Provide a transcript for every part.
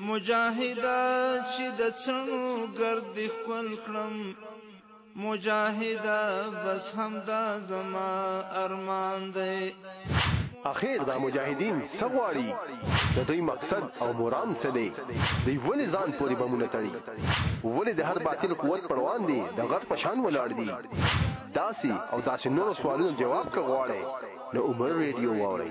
مجاهدا چې د څنو ګرد خپل کړم مجاهدا بس همدا زما ارمان دی اخیر دا مجاهدین سغواړي د دوی مقصد او مرام څه دی دوی ولې ځان پورې بمونه تړي ولې د هر باطل قوت پروان دي د غټ پشان ولاړ دي داسي او داسي نور سوالونو جواب کوي نو عمر ریډیو واوري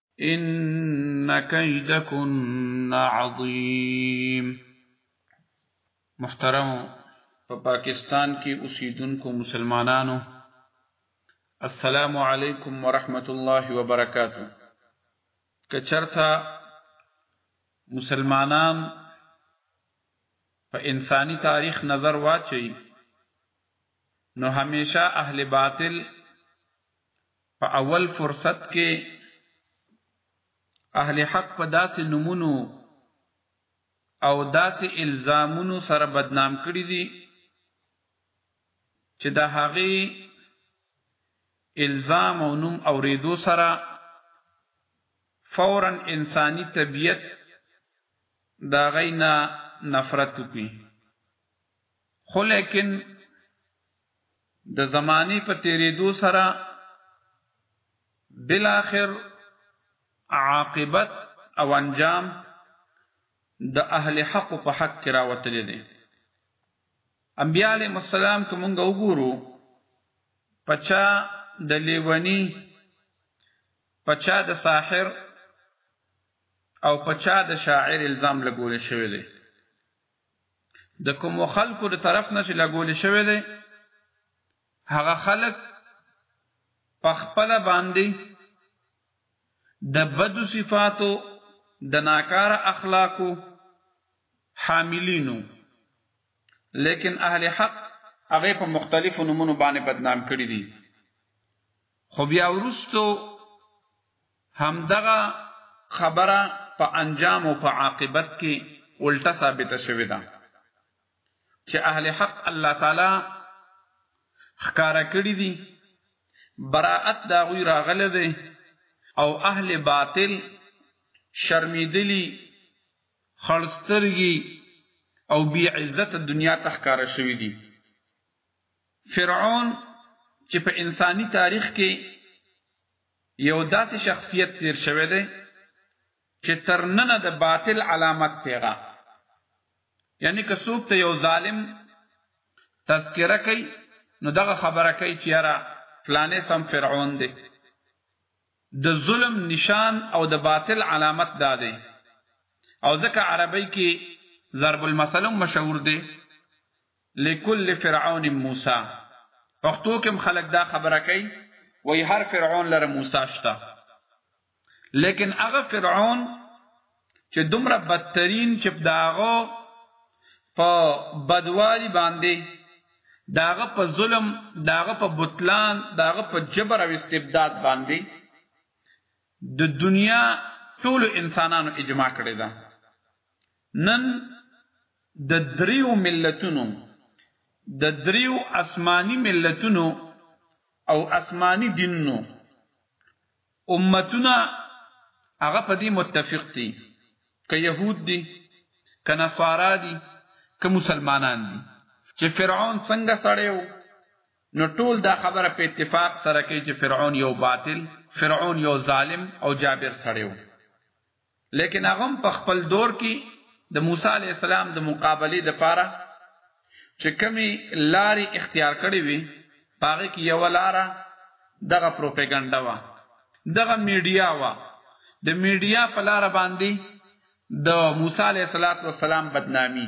ان کیدکن عظیم محترم په پا پاکستان کې اوسیدونکو مسلمانانو السلام علیکم ورحمت الله وبرکاتو کچرتا مسلمانان په انساني تاریخ نظر واچي نو همیشه اهل باطل په اول فرصت کې اهل حق په داسې نمونو او داسې الزامونو سره بدنام کړی دي چې د هغې الزام او نوم اوریدو سره فورا انساني طبیعت دا غینا نفرت کوي خو لیکن د زماني په تیریدو سره بالاخر عاقبت او انجام د اهل حق په حق کې راوتلی دی انبیاء علیهم السلام که مونږ وګورو پچا د لیونی پچا د ساحر او پچا د شاعر الزام لګول شوی دی د کوم خلکو د طرف نه چې لګول شوی دی هغه خلک په خپل باندې د بد صفاتو د ناکار اخلاقو حاملینو لیکن اهل حق هغه په مختلفو نمونو باندې بدنام کړی دي خو بیا ورستو همدغه خبره په انجام او په عاقبت کې الټه ثابته شوې ده چې اهل حق الله تعالی ښکارا کړی دي براءت دا غوی راغله ده او اهل باطل شرمیدلی خړسترګي او بی عزت دنیا تخکاره شوی دي فرعون چې په انساني تاریخ کې یو داسې شخصیت تیر شوی دی چې تر ننه د باطل علامت پیغا یعنی که څوک ته یو ظالم تذکره کوي نو دغه خبره کوي چې یاره فلانه سم فرعون دی د ظلم نشان او د باطل علامت دا دی او ځکه عربی کې ضرب المثل مشهور دی لکل فرعون موسی پښتو کې هم خلک دا خبره کوي وای هر فرعون لره موسی شته لیکن هغه فرعون چې دومره بدترین چې داغه په بدوالي باندې داغه په ظلم داغه په بطلان داغه په جبر او استبداد باندې د دنیا ټول انسانانو اجماع کړی دا نن د دريو ملتونو، د دريو اسماني ملتونو او اسماني دينونو امتونه هغه په دې متفق دي، که يهود دي، که نصارا دي، که مسلمانان دي، چې فرعون څنګه سړی و، نو ټول دا خبره په اتفاق سره کوي چې فرعون يو باطل، فرعون يو ظالم او جابر سړی و. لیکن هغه هم په خپل دور کې د موسی علیه السلام د مقابلې دپاره چې کومې لارې اختیار کړې وې په هغې کې یوه لاره دغه پروپیګنډه وه دغه میډیا وه د میډیا په لاره باندې د موسی علیه السلام بدنامي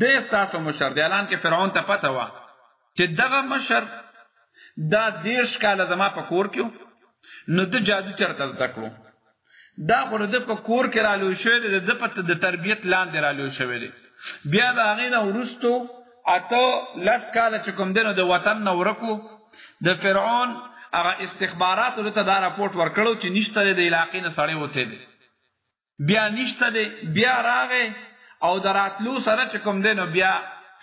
دی ستاسو مشر دی الان کې فرعون ته پته وه چې دغه مشر دا دیرش کاله زما په کور کې نو د جادو چرته زده کړو دا خو د په کور کې را لوي شوی دی د پته د تربيت لاندې را لوي شوی دی بیا دا غینه ورستو اته لس کاله چې کوم دینو د وطن نه ورکو د فرعون هغه استخبارات ته دا راپورټ ورکړو چې نشته د علاقې نه سړی وته دی بیا نشته دی بیا راغی او دراتلو سره چې کوم دی نو بیا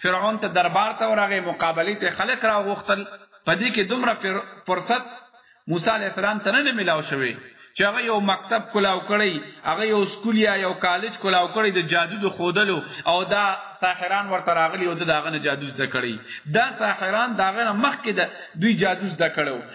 فرعون ته دربار ته ورغی مقابله ته خلق را غوښتل پدې کې دومره فرصت موسی علی السلام ته نه ملاو شوی چې هغه یو مکتب کلاو کړی هغه یو سکول یا یو کالج کلاو کړی د جادو د خودلو او دا ساحران ورته راغلی او دغه نه جادو زده کړی دا ساحران داغه مخکې د دوی جادو زده کړو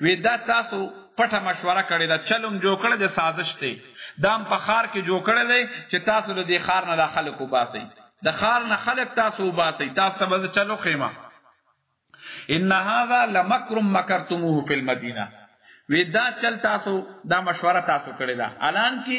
وی دا تاسو پټه مشوره کړې ده چلم جوړ کړی د سازش دی دام په خار کې جوړ کړی دی چې تاسو له دې خار نه د خلکو باسي د خار نه خلک تاسو وباسي تاسو ته به چلو خیمه ان هذا لمکر مکرتموه فی المدینه وی دا چل تاسو دا مشوره تاسو کړی ده الان کې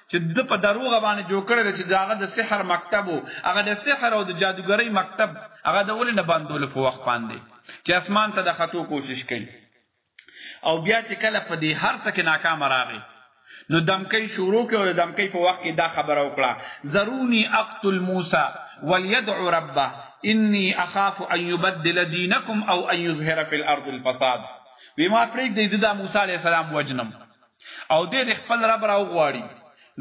چې د په دروغ باندې جوړ کړی چې داغه د سحر مکتب وو هغه د سحر او د جادوګرۍ مکتب هغه د ولې نه باندول په وخت باندې چې اسمان ته د خطو کوشش کوي او بیا چې کله په دې هر څه کې ناکام راغی نو دمکې شروع کې او دمکې په وخت کې دا خبره وکړه ضروني اقتل موسی وليدع ربه اني اخاف ان يبدل دينكم او ان يظهر في الارض الفساد وی ما پرېږ دی د موسی علی السلام وجنم او دې د خپل رب راو غواړي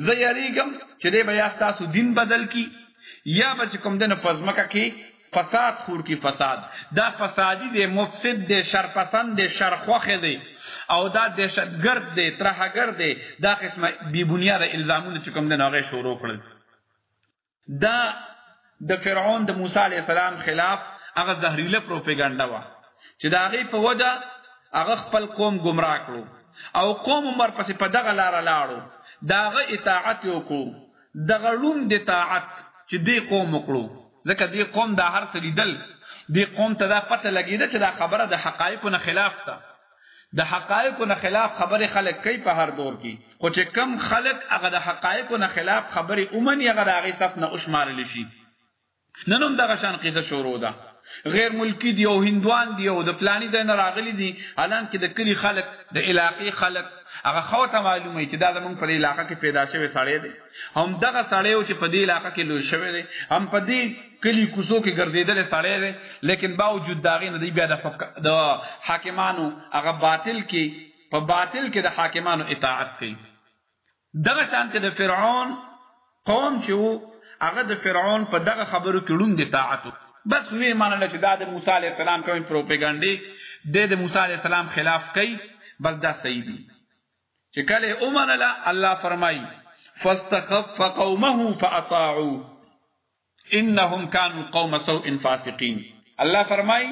زه یریګم چې دې بیا تاسو دین بدل کی یا به کوم دنه پزمکه کې فساد خور کی فساد دا فسادی دی مفسد دی شرپسند دی شرخوخ دی او دا دهشتګرد دی ترهګر دی دا قسمه بی بنیاد الزامونه چې کوم دنه غي شروع کړل دا د فرعون د موسی علی السلام خلاف هغه زهريله پروپاګاندا و چې دا غي په وجه هغه خپل قوم گمراه کړو او قوم عمر پس په دغه لار لاړو داغه اطاعت وکړو دغه لوم د اطاعت چې دی قوم وکړو ځکه دی قوم دا هر څه لیدل دی قوم ته دا پته لګیده چې دا خبره د حقایقو نه خلاف ده د حقایقو نه خلاف خبرې خلک کوي په هر دور کې خو چې کم خلک هغه د حقایقو نه خلاف خبرې اومني هغه د هغې صف نه وشمارل شي نن هم دغه شان قصه شروع ده غیر ملکی دی او هندوان دی او د فلانی ځای نه راغلی دی الان کې د کلی خلک د علاقې خلک هغه خو ته معلومه چې دا زمونږ په علاقې کې پیدا شوی سړی دی هم دغه سړی چې په دې علاقې کې لوی شوی دی هم په دې کلی کوسو کې ګرځیدل سړی دی لیکن باوجود دا غي نه دی بیا د د حاکمانو هغه باطل کې په باطل کې د حاکمانو اطاعت کوي دغه شانته د فرعون قوم چې وو هغه د فرعون په دغه خبرو کې ړوند اطاعت بس وی منل چې دا د موسی علی السلام کوم پروپاګاندا د د موسی علی السلام خلاف کوي بس دا صحیح دی چې کله اومنله الله فرمایي فاستخف قومه فاطاعوا انهم كانوا قوم سوء فاسقين الله فرمای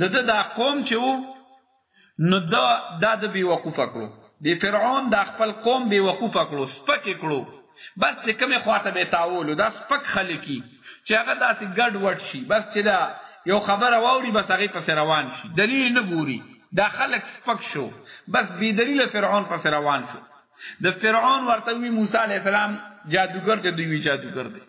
د د دا قوم چې وو نو دا دا د بی وقوفه کړو د فرعون دا خپل قوم بی وقوفه کړو سپک کړو بس چې کومه خواته به تاول دا سپک خلکی چې هغه داسې ګډ وډ شي بس چې دا یو خبره واوري بس هغه پس روان شي دلیل نه ګوري دا خلک سپک شو بس بی دلیل فرعون پس روان شو د فرعون ورته وی موسی علی السلام جادوګر دی دوی جادوګر دی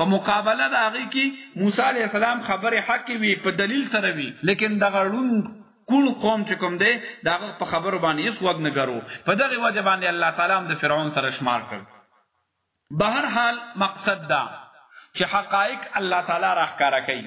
په مقابله د هغه کې موسی علی السلام خبره حق وی په دلیل سره وی لیکن د غړون کون قوم چې کوم دی دا په خبر باندې یې سوګ نه ګرو په دغه وجه باندې الله تعالی هم د فرعون سره شمار کړ بهر حال مقصد دا چې حقایق الله تعالی راخکاره کوي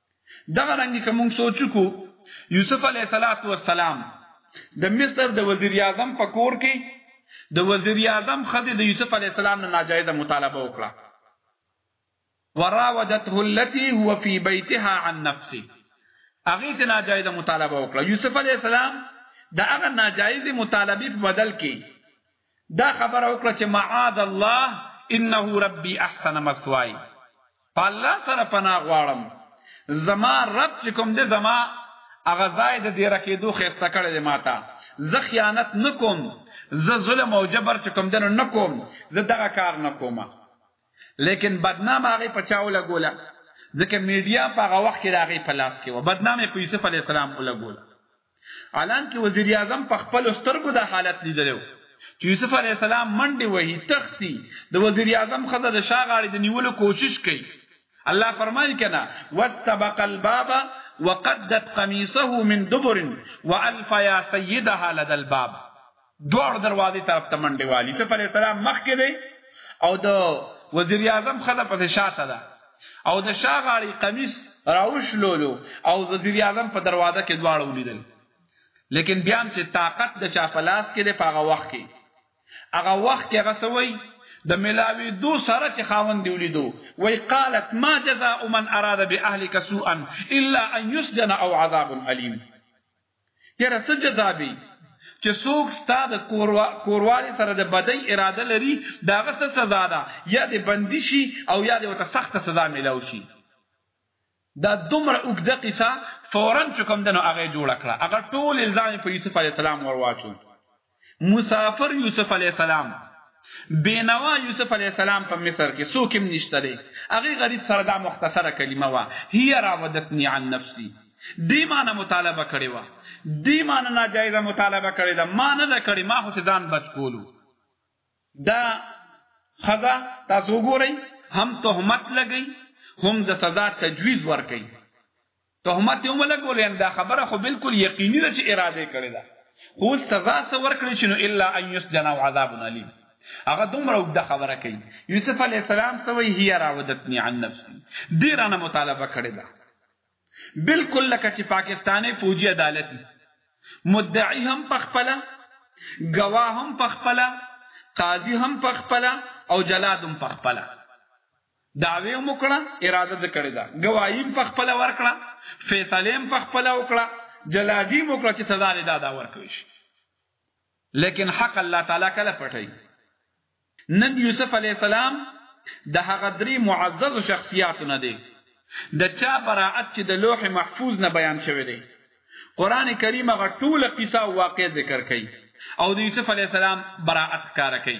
دغه رنګ کوم سوچ کو یوسف علیه صلوات و سلام د مصر د وزیر اعظم په کور کې د وزیر اعظم خزه د یوسف علیه السلام نه ناجایزه مطالبه وکړه وراودته التي هو في بيتها عن نفسه هغه ته ناجایز مطالبه وکړه یوسف علی السلام دا هغه ناجایز مطالبه په بدل کې دا خبره وکړه چې معاذ الله انه ربي احسن مثواي په الله سره پناه غواړم زما رب چې کوم دې زما هغه ځای د دې رکیدو خسته کړی دی ماته زه خیانت نکوم زه ظلم او جبر چې کوم دنو نکوم زه دغه کار نکوم لیکن بدنام هغه پچاو لګولا ځکه میډیا په هغه وخت کې راغی په لاس کې و بدنامه په یوسف علی السلام ولګولا الان کې وزیر اعظم په خپل سترګو دا حالت لیدلی و چې یوسف علی السلام منډه وهي تختی د وزیر اعظم خزه د شاغاړي د نیولو کوشش کوي الله فرمایي کنا واستبق الباب وقدت قميصه من دبر والف يا سيدها لدى الباب دوړ دروازې طرف ته منډه والی یوسف علی السلام مخ کې دی او د وزیر اعظم خله په شاته ده او د شاغاړي قمیص راوش لولو او وزیر اعظم په دروازه کې دواړه ولیدل لیکن بیا هم چې طاقت د چا په لاس کې دی په هغه وخت کې هغه وخت کې هغه سوی د ملاوی دو سره چې خاوند دی ولیدو وای قالت ما جزاء من اراد باهلک سوءا الا ان يسجن او عذاب الیم یاره څه جزابی چې څوک ستا د کوروالې سره د بدۍ اراده لري د هغه څه سزا ده یا دې بندي شي او یا دې ورته سخته سزا میلاو شي دا دومره اوږده قصه فورا چې کوم دنو هغه جوړه کړه هغه ټول الزام په یوسف علی السلام ورواچو مسافر یوسف علی السلام بینوا یوسف علی السلام په مصر کې څوک هم نشته دی هغه غریب سره دا مختصره کلمه وا هی راودتنی عن نفسی دی معنی مطالبه کړی وا دی معنی ناجایزه مطالبه کړی دا ما نه کړی ما خو ځان بچ کولو دا خزا تاسو ګورئ هم تهمت لګی هم د سزا تجویز ورکي تهمت یې هم ولګولو یعنې دا خبره خو بلکل یقیني ده چې اراده یې کړې ده خو اوس سزا څه ورکړې شي نو الا ان یسجن او عذاب الیم هغه دومره اوږده خبره کوي یوسف علی السلام څه وایي هي راودتنی عن نفسي دې رانه مطالبه کړې ده بالکل لکه چې پاکستاني پوجي عدالت مدعي هم پخپله گواه هم پخپله قاضي هم پخپله او جلاد هم پخپله دعوی هم وکړه اراده د کړی دا گوایم په خپل ورکړه فیصله هم په خپل وکړه جلادی هم وکړه چې سزا لري دا دا ورکوي شي لیکن حق الله تعالی کله پټي نبی یوسف علی السلام د هغه درې معزز شخصیت نه دی د چا براءت چې د لوح محفوظ نه بیان شوی دی قران کریم هغه ټول قصه او واقع ذکر کړي او د یوسف علی السلام براءت کار کوي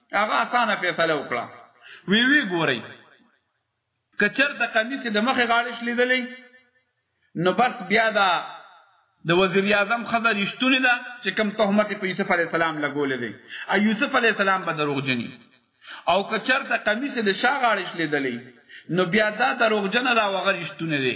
هغه اسانه فیصله وکړه وی وی ګورئ کچر د قمیص د مخه غاړې شلیدلې نو بس بیا دا د وزیر اعظم خزر رښتونی ده چې کم تهمت په یوسف علی السلام لګولې دی ا یوسف علی السلام به دروغجنی او کچر د قمیص د شاغاړې شلیدلې نو بیا دا دروغجن را وغه رښتونی دی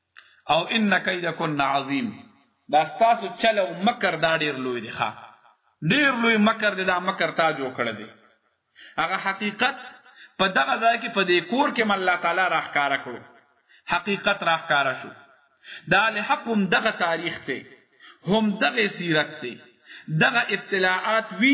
او ان کیدکن عظیم دا تاسو چل او مکر دا ډیر لوی دی ښا ډیر لوی مکر دی دا مکر تا جوړ کړی دی هغه حقیقت په دغه ځای کې په دې کور کې الله تعالی راخکاره کړو حقیقت راخکاره شو دا له حق هم دغه تاریخ ته هم دغه سیرت ته دغه اطلاعات وی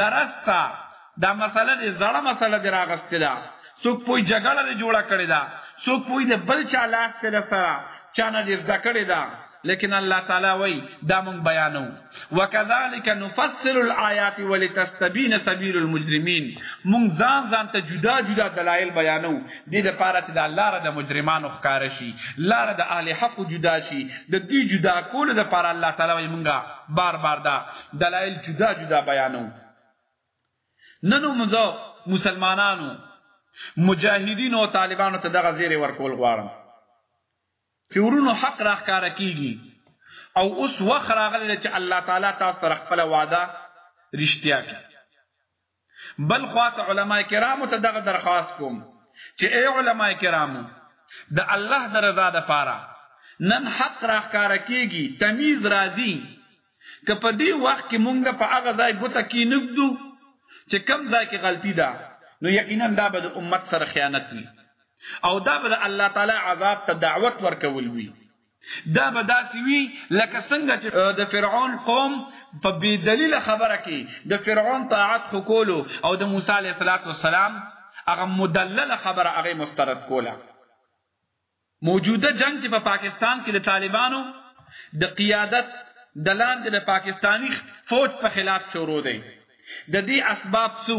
درسته دا مسله دې زړه مسله دې راغستې ده څوک پوی جګړه دې جوړه کړې ده څوک پوی دې بل چا لاس ته سره چانه دې زده کړې ده لیکن الله تعالی وای دا مونږ بیانو وکذالک نفصل الایات ولتستبین سبیل المجرمین مونږ ځان ځان ته جدا جدا دلایل بیانو د دې لپاره چې دا لار د مجرمانو ښکار شي لار د اهل حق جدا شي د دې جدا کول لپاره الله تعالی وای مونږه بار بار دا دلایل جدا جدا بیانو ننو مزه مسلمانانو مجاهدین او طالبانو ته دغه زیره ورکول غواړم چې ورونو حق راخاره کیږي او اوس وخت راغلی چې الله تعالی تاسو سره خپل وعده رښتیا کړي بل خواته علما کرامو ته دغه درخواست کوم چې ای علما کرامو د الله د رضا د پاره نن حق راخکار کیږي تمیز راځي که په دې وخت کې مونږ په هغه ځای ګوته کې نګدو چې کم ځای کې غلطي ده نو یقینا دا به د امت سره خیانت وي او دا به الله تعالی عذاب ته دعوت ورکول وي دا به داسې وي لکه څنګه چې د فرعون قوم په بی دلیل خبره کې د فرعون طاعت خو کولو او د موسی علیه السلام هغه مدلل خبره هغه مسترد کوله موجوده جنگ چې په پا پاکستان کې د طالبانو د قیادت د لاندې د پاکستانی فوج په خلاف شروع دی د دې اسباب څو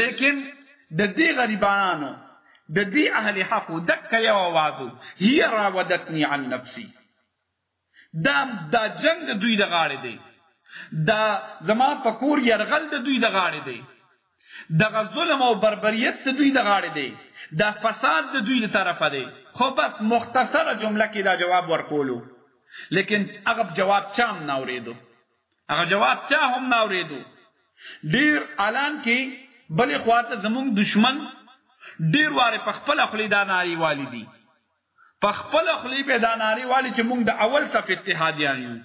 لیکن د دې غریبانو د دې اهل حق دک یو आवाज هي راودتنی عن نفسي دا دا جنگ د دوی د غاړې دی دا زما په کور يرغل د دوی د غاړې دی دغه ظلم او بربریت د دوی د غاړې دی دا فساد د دوی له طرفه دی خو بس مختصره جمله کې دا جواب ورکولو لیکن هغه جواب چام نه اوریدو هغه جواب چا هم نه اوریدو ډیر الان کې بلې خواته زموږ دشمن ډیر واره په خپل خلی دا ناری والی دي په خپل خلی به دا ناری والی چې موږ د اول صف اتحادیان یو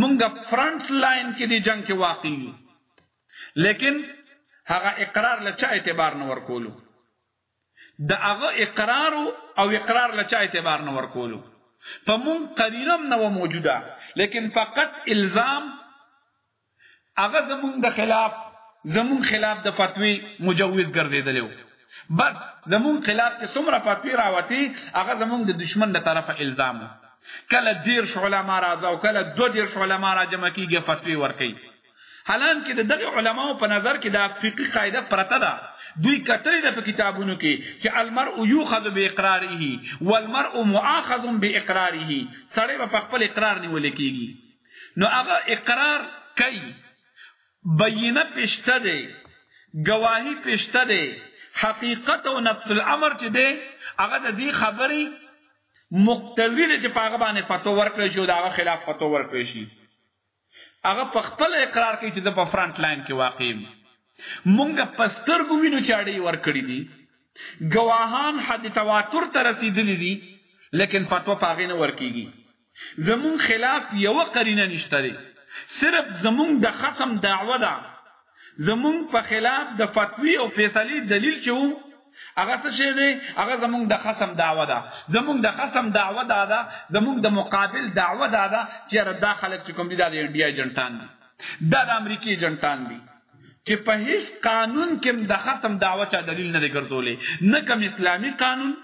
موږ فرنٹ لاین کې دی جنگ کې واقع یو لیکن هغه اقرار لچا اعتبار نه ورکولو د هغه اقرار او اقرار له چا اعتبار نه ورکولو په مون قرینه نه و موجوده لیکن فقط الزام هغه زمون د خلاف زمون خلاف د فتوی مجوز ګرځیدلو بس زمون خلاف کې څومره فتوی راوتی هغه زمون د دشمن د طرفه الزام کله دیر علماء راځو کله دو دیر علماء را جمع کیږي فتوی ورکي حالان کې د دغه علماو په نظر کې دا فقهي قاعده پرته ده دوی کتلې ده په کتابونو کې چې المرء یوخذ باقراره والمرء مؤاخذ باقراره سړی په خپل اقرار نیول کېږي نو هغه اقرار کوي بینه پښته ده گواهی پښته ده حقیقت او نفس الامر چې ده هغه د دې خبرې مقتضی ده چې په هغه باندې فتوا ورکړي شي او د هغه خلاف فتوا ورکړي شي هغه په خپل اقرار کوي چې د په فرنټ لاین کې واقع یم مونږ په سترګو وینو چې اړې ورکړي دي گواهان حد تواتر ته رسیدلی دي لیکن فتوا پاغې نه ورکیږي زمون خلاف یو قرینه نشته دی صرف زمون د خصم دعوه ده زمونږ په خلاف د فتوی او فیصلی دلیل چې وو هغه څه شی دی هغه زمونږ د خصم دعوه ده زمونږ د خصم دعوه ده دا زمونږ د مقابل دعوه ده دا چې را داخله چې کوم دي د انډیا ایجنټان دي دا د امریکای ایجنټان دي چې په هیڅ قانون کې د خصم دعوه چا دلیل نه دی ګرځولې نه کوم اسلامی قانون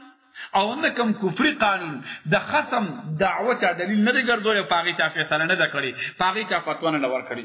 او نه کوم کفري قانون د خصم دعوه چا دلیل نه دی ګرځولې پاغي چا فیصله نه ده کړې پاغي چا فتوا نه لور کړې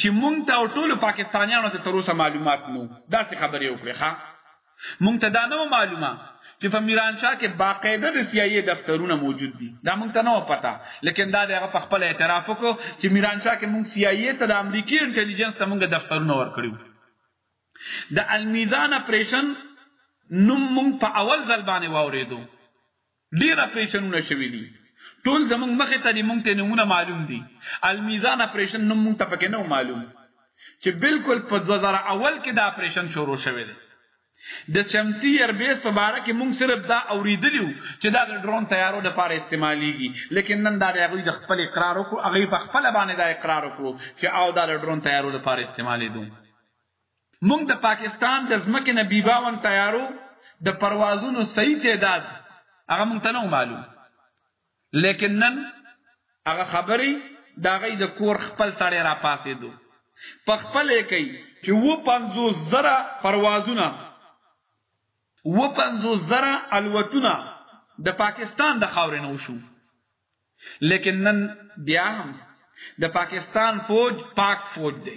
چی مونږ ته او ټولو پاکستانیانو ته تر اوسه معلومات نو داسې خبرې وکړې ښا مونږ ته دا نو معلومه چې په میرانشاه کې باقاعده د سی آی دفترونه موجود دي دا مونږ ته نو پتا لیکن دا دغه په خپل اعتراف وکړو چې میرانشاه کې مونږ سی آی ته د امریکای انټيليجنس ته مونږ دفترونه ورکړو د المیزان اپریشن نو مونږ په اول ځل باندې واوریدو ډیر اپریشنونه شوی دي ټول زمونږ مخه ته دي مونږ ته نمونه معلوم دي المیزان اپریشن نوم مونږ ته پکې نه معلوم چې بالکل په 2000 اول کې دا اپریشن شروع شوی دی د شمسی ایربیس په باره کې مونږ صرف دا اوریدلیو چې دا د ډرون تیارو لپاره استعمالیږي لیکن نن دا هغه د خپل اقرار وکړو هغه په خپل باندې دا اقرار وکړو چې او دا د ډرون تیارو لپاره استعمالې دوه موږ د پاکستان د ځمکې نه بي باون طیارو د پروازونو صحیح تعداد هغه موږ ته نه معلوم لیکن نن هغه خبرې دا غي د کور خپل سړی را پاسې دو په خپل کوي چې و 50 زره پروازونه و 50 زره الوتونه د پاکستان د خاورې نه وشو لیکن نن بیا هم د پاکستان فوج پاک فوج دی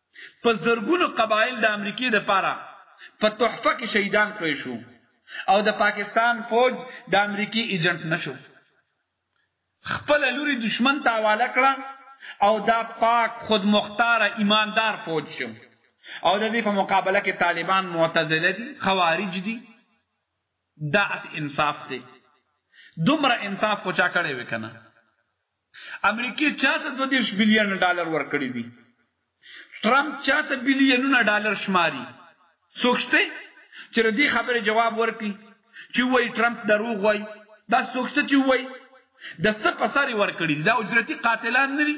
په زرګونو قبایل د امریکې د پاره په تحفه کې شهیدان کړی شو او د پاکستان فوج د امریکي ایجنټ نشو خپل لوري دشمن ته حواله کړه او دا پاک خود مختار ایماندار فوج شو او د دې په مقابله کې طالبان معتزله دي خوارج دي دا انصاف دی دومره انصاف خو چا کړی وکنه امریکې چاته 22 بلین ډالر ورکړي دي ټرمپ چاته بلیونونه ډالر شماري څوک شته چې دې خبره جواب ورکړي چې وای ټرمپ دروغ وای دا څوک شته چې وای د څه په سر ورکړي دا اجرتي قاتلان نه دي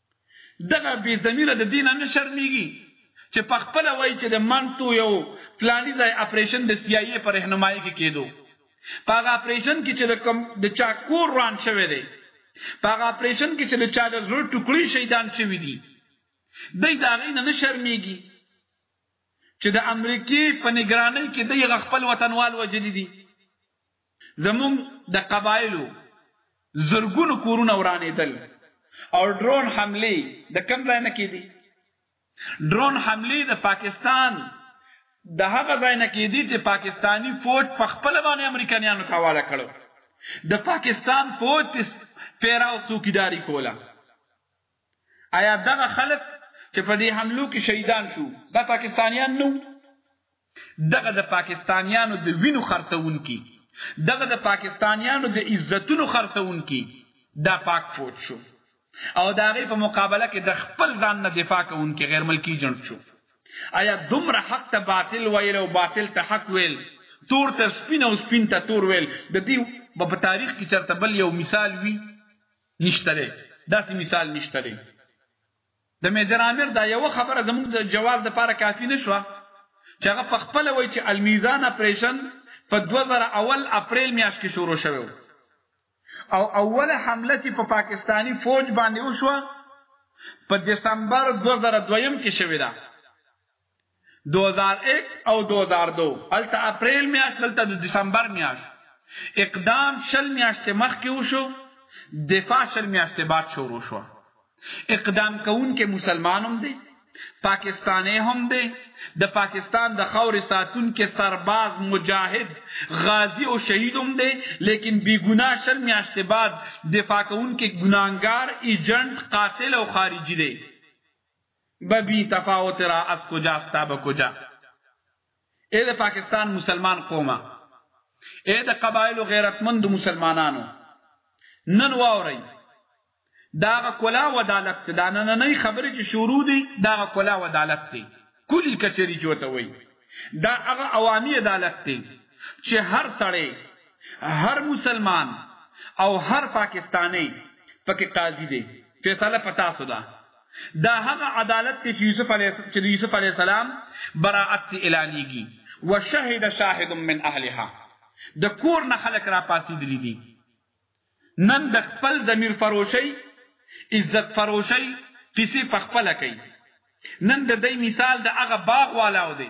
دغه بې ضمیره د دې نه نه شرمېږي چې په خپله وایي چې د منتو یو فلاني ځای اپرېشن د سي آی اې په رهنمایۍ کې کېدو په هغه اپرېشن کې چې د کوم د چا کور وران شوی دی په هغه اپرېشن کې چې د چا د زړه ټوکړي شهیدان شوي دي دی د هغې نه نه شرمېږي چې د امریکې په نګرانۍ کې دی هغه خپل وطنوال وژلي دي زموږ د قبایلو زرګونو کورونه ورانېدل او ډرون حمله د کم ځای نه کېدي ډرون حمله د پاکستان د هغه ځای نه کېدي چې پاکستانی فوج په خپل باندې امریکایانو ته حواله کړو د پاکستان فوج پیراو څوکیداری کوله ایا دغه خلک چې په دې حملو کې شهیدان شو دا پاکستانیان نو دغه د پاکستانیانو د وینو خرڅونکي دغه د پاکستانیانو د عزتونو خرڅونکي دا پاک فوج شو او دا غي په مقابله کې د خپل ځان نه دفاع کوونکي غیر ملکی جنډ شو آیا دومره حق ته باطل ویل او باطل ته حق ویل تور ته سپین او سپین ته تور ویل د دې په تاریخ کې چرته بل یو مثال وی نشته دی داسې مثال نشته دی د میجر عامر دا یو خبره زموږ د جواز د پاره کافی نشوه چې هغه په خپل وای چې المیزان اپریشن په 2000 اول اپریل میاشت کې شروع شوه او اوله حمله چې په پاکستانی فوج باندې وشوه په دسمبر 2002 کې شوې ده 2001 او 2002 الته اپریل میاشت الته د دسمبر میاشت اقدام شل میاشت مخکې وشو دفاع شل میاشت بعد شروع شو اقدام کون کې مسلمانوم دی پاکستانی هم دی د پاکستان د خور ساتون کې سرباز مجاهد غازی او شهید هم دی لیکن بی ګناه شل میاشت بعد دفاع کون کې ګناګار ایجنټ قاتل او خارجی دی به بی تفاوت را از کجاست تا به کجا اې د پاکستان مسلمان قومه اې د قبایلو غیرتمند مسلمانانو نن واورئ داغه کلا و عدالت دا نه نه نه خبرې چې شروع دي داغه کلا و عدالت دي کلی کچری چوته وای دا هغه عوامي عدالت دي چې هر سړی هر مسلمان او هر پاکستانی پکې قاضي دی فیصله پتا سودا دا هغه عدالت ته چې یوسف علیه چې د یوسف علیه السلام براءت ته اعلانېږي وشهد شاهد من اهلها د کور نه خلک را پاسېدلي دي نن د خپل ضمیر فروشي عزت فروشي کسی په خپل کوي نن د دې مثال د هغه باغ والاو دی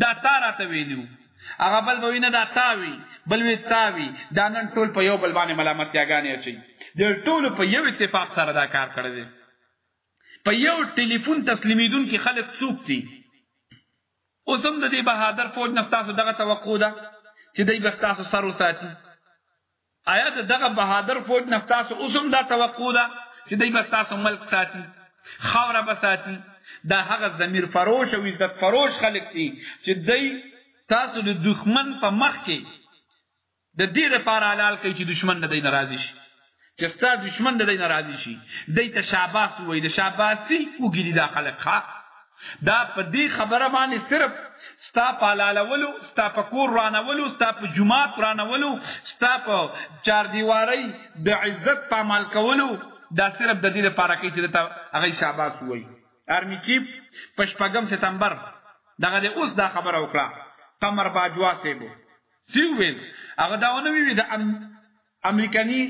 دا تا راته ویلو هغه بل به وینه دا تاوی بل وی تاوی دا نن ټول په یو بل باندې ملامتیاګانې اچي د ټول په یو اتفاق سره دا کار کړی دی په یو ټلیفون تسلیمیدون کې خلک څوک دي اوس هم د دې بهادر فوج نه تاسو دغه توقع ده چې دوی به تاسو سر وساتي ایا د دغه بهادر فوج نه ستاسو اوس هم دا توقع ده چې دوی به ستاسو ملک ساتي خاوره به ساتي دا هغه ضمیر فروش او عزت فروش خلک دي چې دوی تاسو د دښمن په مخ کې د دې لپاره حلال کوي چې دښمن نه دی ناراضي شي چې ستا دښمن نه دی ناراضي شي دوی ته شاباس وایي د شاباسي وګړي دا خلک ښه دا په دې خبره باندې صرف ستا په حلالولو ستا په کور رانولو ستا په جماعت رانولو ستا په چاردیوارۍ د عزت په عمل کولو دا صرف د دې لپاره کوي چې دا هغه شاباس وایي آرمی چیف په شپږم ستمبر دغه د اوس دا خبره وکړه قمر باجوا سیبو سی ویل هغه دا ونه وی د امریکنی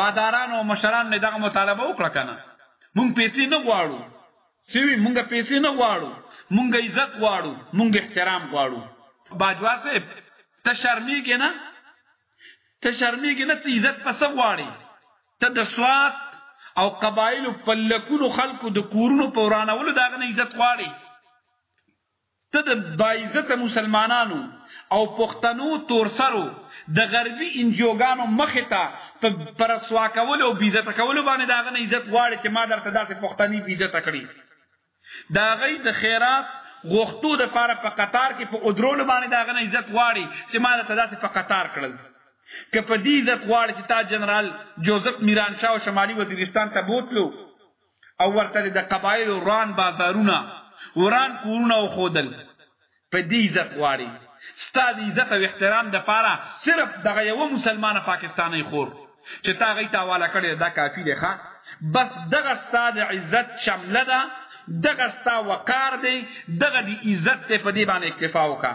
باداران او مشران نه دغه مطالبه وکړه کنه مونږ پیسې نه غواړو سوي مونږ پیسې نه غواړو مونږ عزت غواړو مونږ احترام غواړو باجوا صاحب ته شرمېږې نه ته شرمېږې نه ته عزت په څه غواړې ته د سوات او قبایلو په لکونو خلکو د کورونو په ورانولو د هغه نه عزت غواړې ته د باعزته مسلمانانو او پښتنو تورسرو د غربي انجیوګانو مخې ته په په رسوا کولو او بیزته کولو باندې د هغه نه عزت غواړې چې ما درته داسې پښتني بیزته کړي د هغوی د خیرات غوښتو د پاره په قطار کې په ادرولو باندې دا غنه عزت غواړي چې ما ته داسې په قطار کړل که په دې عزت غواړي چې تا جنرال جوزف میرانشاه او شمالي وزیرستان ته بوتلو او ورته د قبایلو وران بازارونه وران کورونه وښودل په دې عزت غواړي ستا د عزت او احترام د پاره صرف دغه یو مسلمانه پاکستانۍ خور چې تا غي تاواله کړې دا کافی دی ښا بس دغه ستا د عزت شمله ده دغه ستا وقار دی دغه دی عزت ته په دې باندې اکتفا وکړه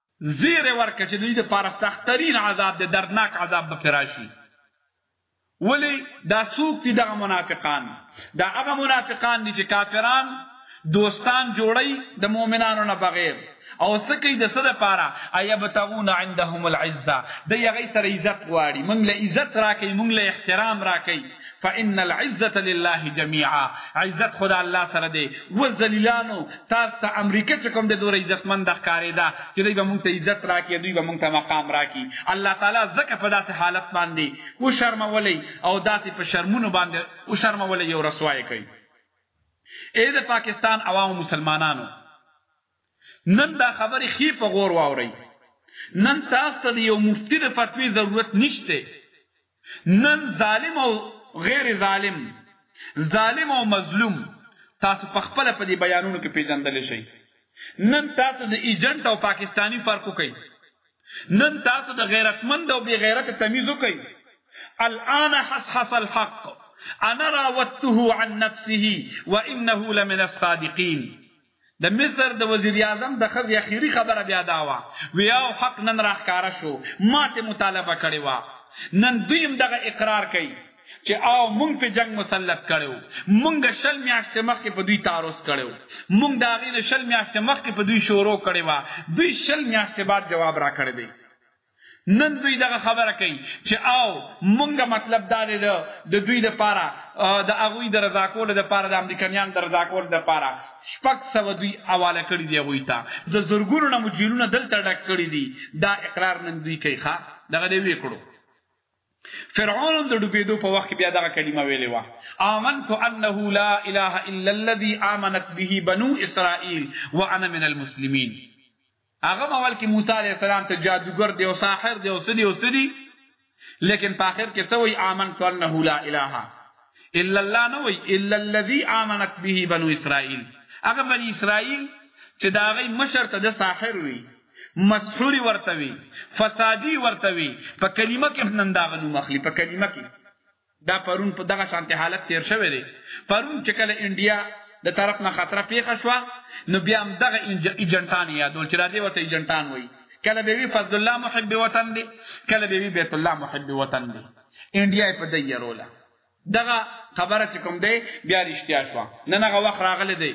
زیر یې ورکړ چې دوی دپاره سختترین عذاب دی، دردناک عذاب به پرې راشي. ولې؟ دا څوک دي دغه منافقان؟ دا هغه منافقان دي چې کافران دوستان جوړوي د مؤمنانو نه بغیر او څه کوي د څه دپاره ایبتغون عندهم العزه دی هغوی سره عزت غواړي موږ له عزت راکړئ موږ له احترام راکړئ فان العزه لله جميعا عزت خدا الله سره دی و ذلیلانو تاسو ته امریکا چې کوم د دور عزت مند ښکارې ده چې دوی به مونږ ته عزت راکړي دوی به مونږ ته مقام راکړي الله تعالی زکه په داسې حالت باندې او شرمولې او داسې په شرمونو باندې او شرمولې یو رسوای کوي اې د پاکستان عوام مسلمانانو نن دا خبرې ښې په غور واورئ نن تاسو ته د یو مفتی د فتوی ضرورت نشته نن ظالم او غیر ظالم ظالم او مظلوم تاسو په خپل په دې بیانونو کې پیژندل شئ نن تاسو د ایجنټ او پاکستانی فرق کوي نن تاسو د غیرتمند او بی غیرت تمیز کوي الان حصحص الحق انا راوته عن نفسه وانه لمن الصادقين د مصر د وزیراعظم د ښځې اخیري خبره بیا دا وه، ویاو حق نن راښکاره شو، ماتې مطالبه کړې وه، نن دوی هم دغه اقرار کوي چې آو موږ پرې جنګ مسلط کړی و، موږ شل میاشتې مخکې په دوی تعرض کړی و، موږ د هغې نه شل میاشتې مخکې په دوی شورو کړې وه، دوی شل میاشتې بعد جواب راکړی دی. نن دوی دغه خبره کوي چې او مونږ مطلب دا دی د دوی د پاره د هغوی د رضا کولو د پاره د امریکایانو د رضا کولو د پاره شپږ سوه دوی حواله کړي دي هغوی ته د زرګونو نه مو جیلونه دلته ډک کړي دي دا اقرار نن دوی کوي ښه دغه دی وی کړو فرعون د ډوبېدو په وخت بیا دغه کلمه ویلې و آمنت انه لا اله الا الذي آمنت به بنو اسرائيل وانا من المسلمين هغه ماول کې موسی علی السلام ته جادوګر دی او ساحر دی او سدي او سدي لیکن په اخر کې سوی امن تو انه لا اله الا الله نه وی الا الذي امنت به بنو اسرائيل هغه بني اسرائيل چې دا غي مشر ته د ساحر وی مسحور ورته وی فسادي ورته وی په کلمه کې نن دا غنو مخلي په کلمه کې دا پرون په دغه شانتي حالت تیر شوی دی پرون چې کله انډیا د طرف نه خطر پیښ شو نو بیا هم دغه ایجنټان یادول چې را دی وته ایجنټان وای کله به وی فضل الله محب وطن دی کله به وی بیت الله محب وطن دی انډیا په دې یرولا دغه خبره چې کوم دی بیا رښتیا شو نن هغه وخت راغله دی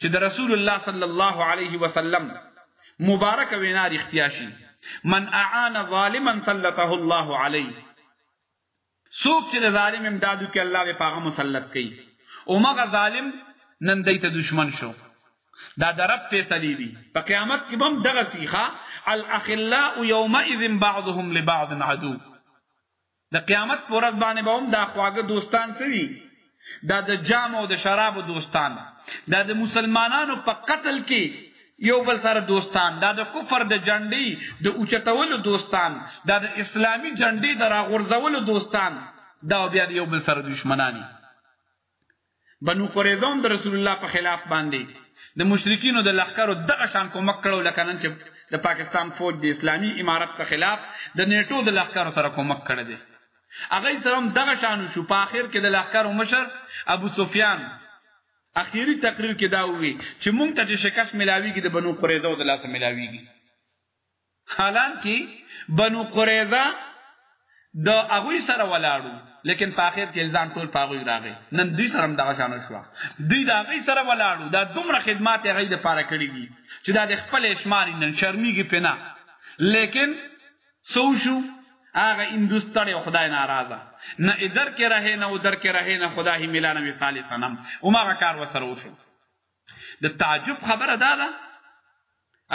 چې د رسول الله صلی الله علیه وسلم مبارک وینا رښتیا شي من اعان ظالما سلطه الله علیه څوک چې ظالم امدادو کې الله به پاغه مسلط کوي او مغه ظالم نن دای ته دشمن شو دا درب فیصلی دی په قیامت کې بم دغه سیخه الاخلاء یومئذ بعضهم لبعض عدو د قیامت پر ورځ باندې به هم دا خواږه دوستان سوي دا د جام او د شرابو دوستان دا د مسلمانانو په قتل کې یو بل سره دوستان دا د کفر د جنډي د اوچتولو دوستان دا د اسلامی جنډي د راغورځولو دوستان دا بیا یو بل سره دشمنانی بنو قریظه د رسول الله په خلاف باندې د مشرکینو د لخرو دغه شان کومک کړو لکه نن چې د پاکستان فوج د اسلامی امارت په خلاف د نیټو د لخرو سره کومک کړی دی هغه سره هم دغه شان شو په اخر کې د لخر مشر ابو سفیان اخیری تقریر کې دا وی چې مونږ ته شکست ملاویږي د بنو قریظه او د لاسه ملاویږي حالانکه بنو قریظه د هغه سره ولاړو لیکن په اخر کې الزام ټول پاغوي راغی نن دوی سره هم دغه شان شو دوی دا غي سره ولاړو دا دومره خدمات غي د پاره کړی دي چې دا د خپل اشمار نن شرمېږي پنا لیکن څه وشو هغه هندو ستړی او خدای ناراضه نه ادر کې رهې نه ودر کې رهې نه خدا هی ملانه وی صالح صنم او ما کار وسره وشو د تعجب خبره دا ده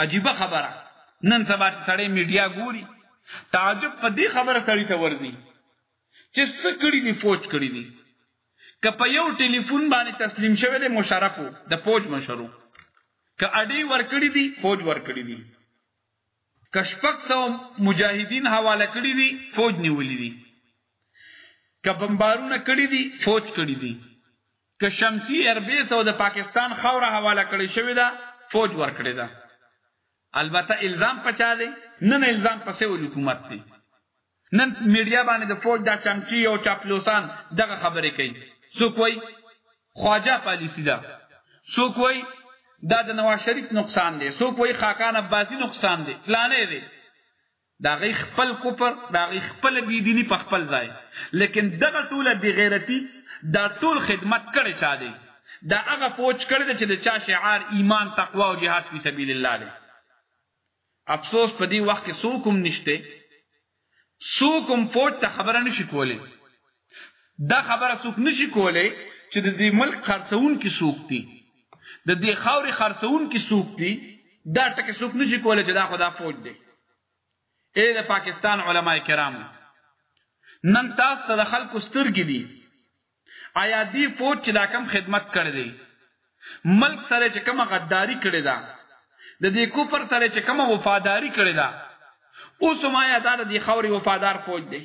عجیب خبره نن سبا سړی میډیا ګوري تعجب په دې خبره سړی ته ورځي چې څه کړی دی فوج کړی دی که په یو ټلیفون باندې تسلیم شوی دی مشرفو د فوج مشرو که اډی ور کړی دی فوج ور کړی دی که شپږ سوه مجاهدین حواله کړي دي فوج نیولي دي که بمبارونه کړي دي فوج کړي دي که شمسی ایربیس او د پاکستان خوره حواله کړي شوې ده فوج ورکړي ده البته الزام پچا دی نن الزام پسې ول حکومت دی نن میډیا باندې د فوج دا چمچی او چاپلوسان دغه خبرې کوي څوک وای خواجه پالیسی دا څوک وای دا د نواز شریف نقصان دی څوک وای خاکان عباسی نقصان دی پلانې دی دا غي خپل کوپر دا غي خپل بی دینی په خپل ځای لیکن دغه ټوله بی غیرتی دا ټول خدمت کړي چا دی دا هغه پوچ کړي چې د چا شعار ایمان تقوا او جهاد فی سبیل الله دی افسوس په دې وخت کې څوک هم نشته څوک هم فوج ته خبره نشي کولی دا خبره څوک نشي کولی چې د دې ملک خرڅون کې څوک دي د دې خاورې خرڅون کې څوک دي دا ټکه څوک نشي کولای چې دا خدا فوج دی اے د پاکستان علما کرام نن تاسو ته د خلکو سترګې دي ایا دی فوج چې دا کم خدمت کړی دی ملک سره چې کومه غداری کړی ده د دې کفر سره چې کومه وفاداری کړی ده اوس ما یا دا د خوري وفادار فوج دی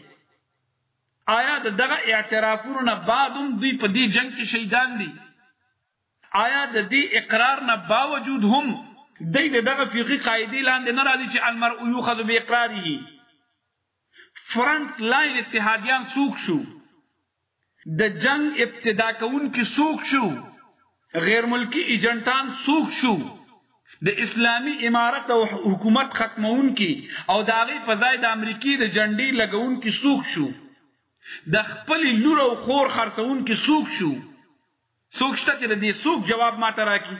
آیا د دغه اعترافونو نه بعد هم دوی په دې جنگ کې شهیدان دي آیا د دې اقرار نه باوجود هم دوی د دغه فقهي قاعده لاندې نه راځي چې المرء یوخذ باقراره فرنټ لاین اتحادیان سوک شو د جنگ ابتدا کون کی سوک شو غیر ملکی ایجنټان سوک شو د اسلامی امارت او حکومت ختمون کی او د هغه په ځای د امریکای د جنډي لګون کی سوک شو د خپل لور او خور خرڅون کی سوک شو سوک شته چې د دې سوک جواب ماته راکړي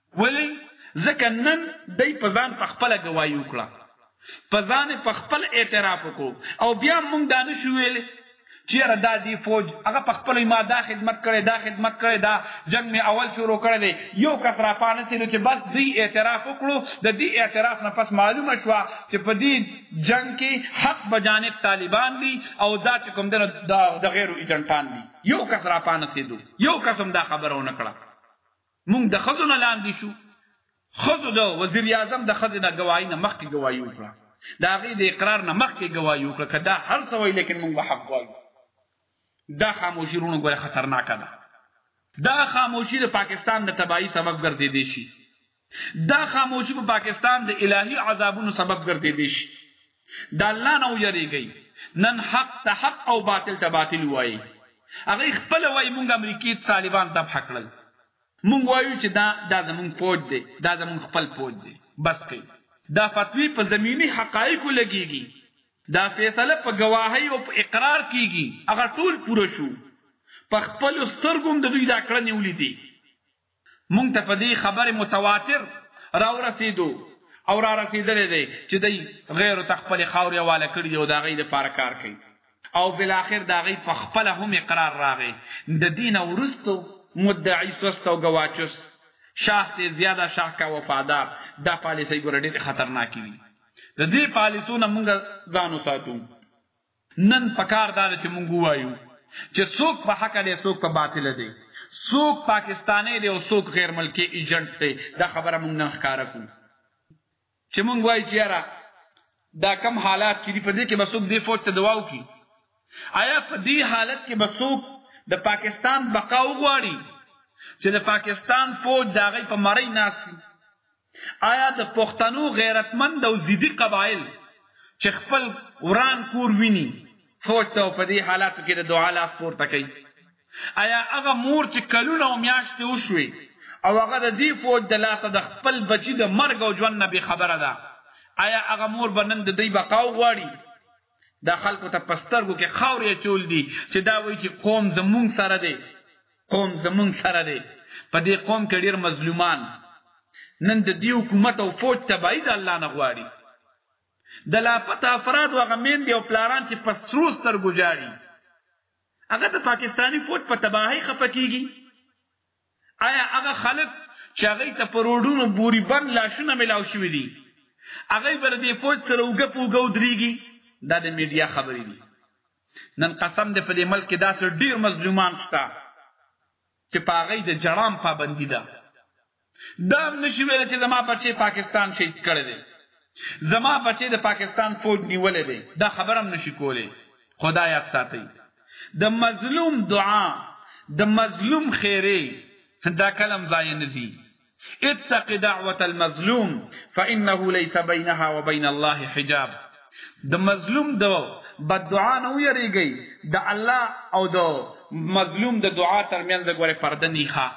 ولې ځکه نن دای په ځان په خپل گواہی وکړه په ځان په خپل اعتراف کو او بیا مونږ دانه شو ویل چیرې دا دی فوج هغه په خپل ما دا خدمت کړي دا خدمت کړي دا جنگ می اول شروع کړی دی یو کس را پانه سي چې بس دی اعتراف وکړو د دې اعتراف نه پس معلومه شو چې په دې جنگ کې حق بجانب طالبان دي او دا چې کوم دنه د غیرو ایجنټان دي یو کس را پانه سي دو یو کس هم دا خبرونه کړه مونږ د خزو نه لاندې شو خزو د وزیر اعظم د خزې نه گواهی نه مخکې گواهی وکړه دا غي د اقرار نه مخکې گواهی وکړه کدا هر څه وای لیکن مونږ حق وایو دا خاموشی رونو ګوره خطرناک ده دا خاموشی د پاکستان د تباہی سبب ګرځې دي شي دا خاموشی په پاکستان د الهي عذابونو سبب ګرځې دي شي د الله نه ویریږي نن حق ته حق او باطل ته باطل وایي هغه خپل وایي مونږ امریکای طالبان ته حق کړل مونږ وایو چې دا دا زمونږ فوج دی دا زمونږ خپل فوج دی بس کوي دا فتوی په زمینی حقایقو لګیږي دا فیصله په گواهی او په اقرار کیږي هغه ټول پوره شو په خپل سترګوم د دوی دا کړنې ولیدي مونږ ته په دې خبرې متواتر راورسېدو او را رسېدلې دی چې دی غیر ته خپل خاورې حواله کړي دي او د هغې لپاره کار کوي او بالاخر د هغې په خپله هم اقرار راغی د دې نه وروسته مدعي سست او ګواچوس شاه ته زیاده شاه کا وفادار دا پالیسۍ ګوره ډېرې خطرناکې دي د دې پالیسو نه مونږ ځان وساتو نن پکار دا ده چې مونږ ووایو چې څوک په حق دی څوک په باطل دی څوک پاکستاني دی او څوک غیر ملکی ایجنټ دی دا خبره مونږ نه ښکارا کوو چې مونږ وایو چې یاره دا کم حالات چې په دې کې بسوک دی فوج ته دواو کی آیا په دې حالت کې بسوک د پاکستان بقا وغواړي چې د پاکستان فوج داغې په مړی ناشتي آیا د پښتنو غیرتمند او ضدي قبایل چې خپل وران کور ویني فوج ته په دې حالاتو کې د دعا لاس پورته کوي آیا هغه مور چې کلونه او میاشتې وشوي او هغه د دې فوج د لاسه د خپل بچی د مرګ او ژوند نه بې خبره ده آیا هغه مور به نن د دوی بقا وغواړي دا خلکو ته په سترګو کې خاورې اچول دي چې دا وایي چې قوم زمونږ سره دی قوم زمونږ سره دی په دې قوم کې ډېر مظلومان نن د دې حکومت او فوج تبعید الله نه غواړي د لا پتا افراد وغه مین دی او پلاران چې په سرو سترګو جاړي هغه د پاکستانی فوج په تباہی خپکیږي آیا هغه خلک چې هغه ته پروډونو بوري بند لاشونه ملاو شوې دي هغه بر دې پوج سره وګ پوګو دريږي دا د میډیا خبرې دي نن قسم دې په دې ملک کې داسې ډیر مظلومان شته چې پاغې د جرام پابندي ده دا نشي ویل چې زما بچي پاکستان شهید کړي دي زما بچی د پاکستان فوج نیولې دی دا خبرم نشي کولی خدا یاد ساتي د مظلوم دعا د مظلوم خیره دا کلم ځای نه زی اتق دعوه المظلوم فانه ليس بينها وبين الله حجاب د مظلوم د بد دعا نه ویریږي د الله او د مظلوم د دعا ترمنځ غوړې پرده نه ښه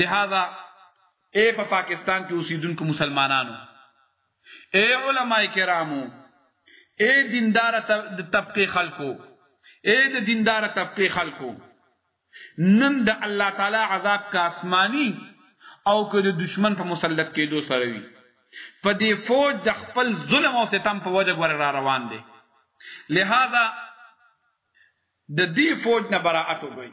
لہذا اے په پاکستان کې اوسیدونکو مسلمانانو اے علماء کرامو اے دیندار طبقه خلکو اے د دیندار طبقه خلکو نن د الله تعالی عذاب کا آسمانی او که د دشمن په مسلط کېدو سره وي په دې فوج د خپل ظلم او ستم په وجه ګور را روان دي لہذا د دې فوج نه براءت وګړي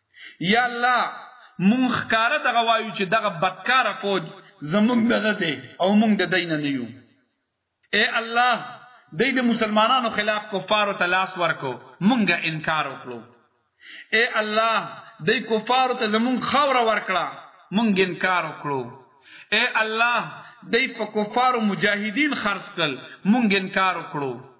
یا الله مونږ ښکاره دغه وایو چې دغه بدکاره فوج زمونږ نه نه دی او مونږ د دی نه نه یو اې الله دی د مسلمانانو خلاف کفارو ته لاس ورکو مونږه انکار وکړو اے الله دی کفارو ته زمون خوره ورکړه مونږ انکار وکړو اے الله دی په کفارو مجاهدین خرڅ کړل مونږ انکار وکړو